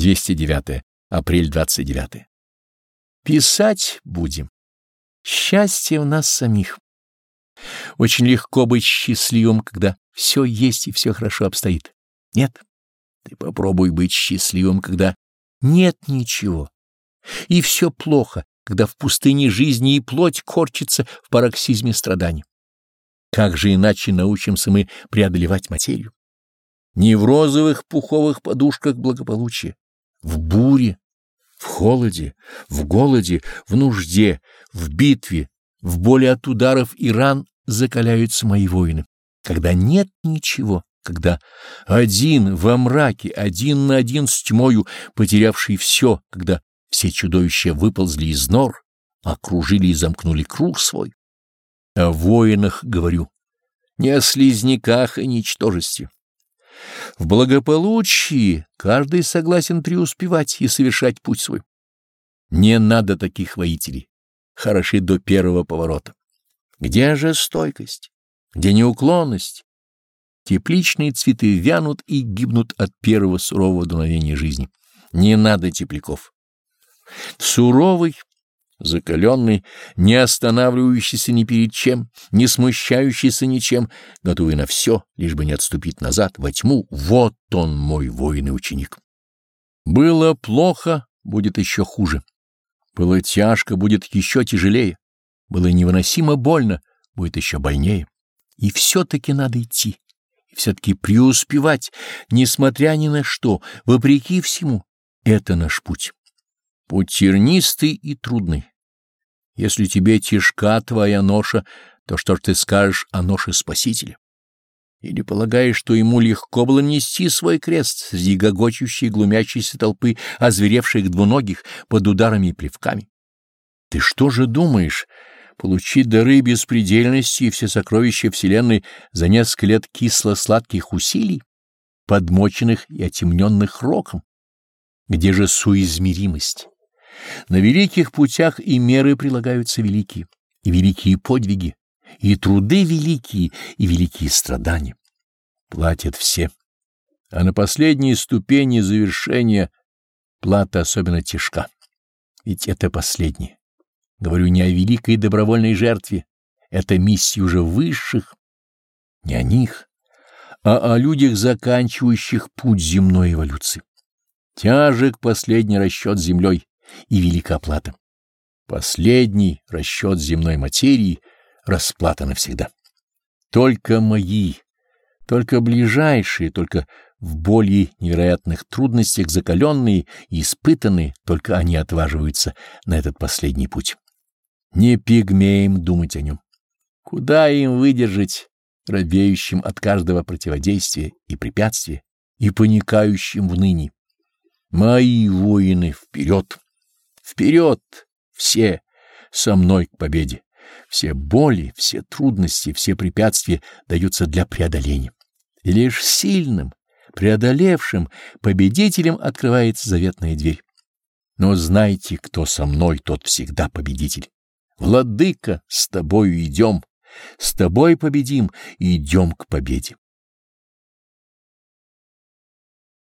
209. Апрель 29. Писать будем. Счастье в нас самих. Очень легко быть счастливым, когда все есть и все хорошо обстоит. Нет, ты попробуй быть счастливым, когда нет ничего. И все плохо, когда в пустыне жизни и плоть корчится в пароксизме страданий. Как же иначе научимся мы преодолевать материю? Не в розовых пуховых подушках благополучия, в буре, в холоде, в голоде, в нужде, в битве, в боли от ударов и ран закаляются мои воины. Когда нет ничего, когда один во мраке, один на один с тьмою, потерявший все, когда все чудовища выползли из нор, окружили и замкнули круг свой. О воинах говорю, не о слизняках и ничтожестве. В благополучии каждый согласен преуспевать и совершать путь свой. Не надо таких воителей, хороши до первого поворота. Где же стойкость? Где неуклонность? Тепличные цветы вянут и гибнут от первого сурового дуновения жизни. Не надо тепляков. Суровый закаленный, не останавливающийся ни перед чем, не смущающийся ничем, готовый на все, лишь бы не отступить назад, во тьму, вот он, мой воин и ученик. Было плохо, будет еще хуже. Было тяжко, будет еще тяжелее. Было невыносимо больно, будет еще больнее. И все-таки надо идти, и все-таки преуспевать, несмотря ни на что, вопреки всему. Это наш путь. Путь тернистый и трудный. Если тебе тяжка твоя ноша, то что ж ты скажешь о ноше Спасителя? Или полагаешь, что ему легко было нести свой крест среди гогочущей глумящейся толпы озверевших двуногих под ударами и плевками? Ты что же думаешь, получить дары беспредельности и все сокровища Вселенной за несколько лет кисло-сладких усилий, подмоченных и отемненных роком? Где же суизмеримость? На великих путях и меры прилагаются великие, и великие подвиги, и труды великие, и великие страдания. Платят все. А на последней ступени завершения плата особенно тяжка. Ведь это последнее. Говорю не о великой добровольной жертве, это миссия уже высших, не о них, а о людях, заканчивающих путь земной эволюции. Тяжек последний расчет землей, и велика плата. Последний расчет земной материи — расплата навсегда. Только мои, только ближайшие, только в более невероятных трудностях закаленные и испытанные, только они отваживаются на этот последний путь. Не пигмеем думать о нем. Куда им выдержать, робеющим от каждого противодействия и препятствия, и паникающим в ныне? Мои воины вперед! Вперед! Все со мной к победе. Все боли, все трудности, все препятствия даются для преодоления. И лишь сильным, преодолевшим, победителем открывается заветная дверь. Но знайте, кто со мной, тот всегда победитель. Владыка, с тобою идем, с тобой победим, идем к победе.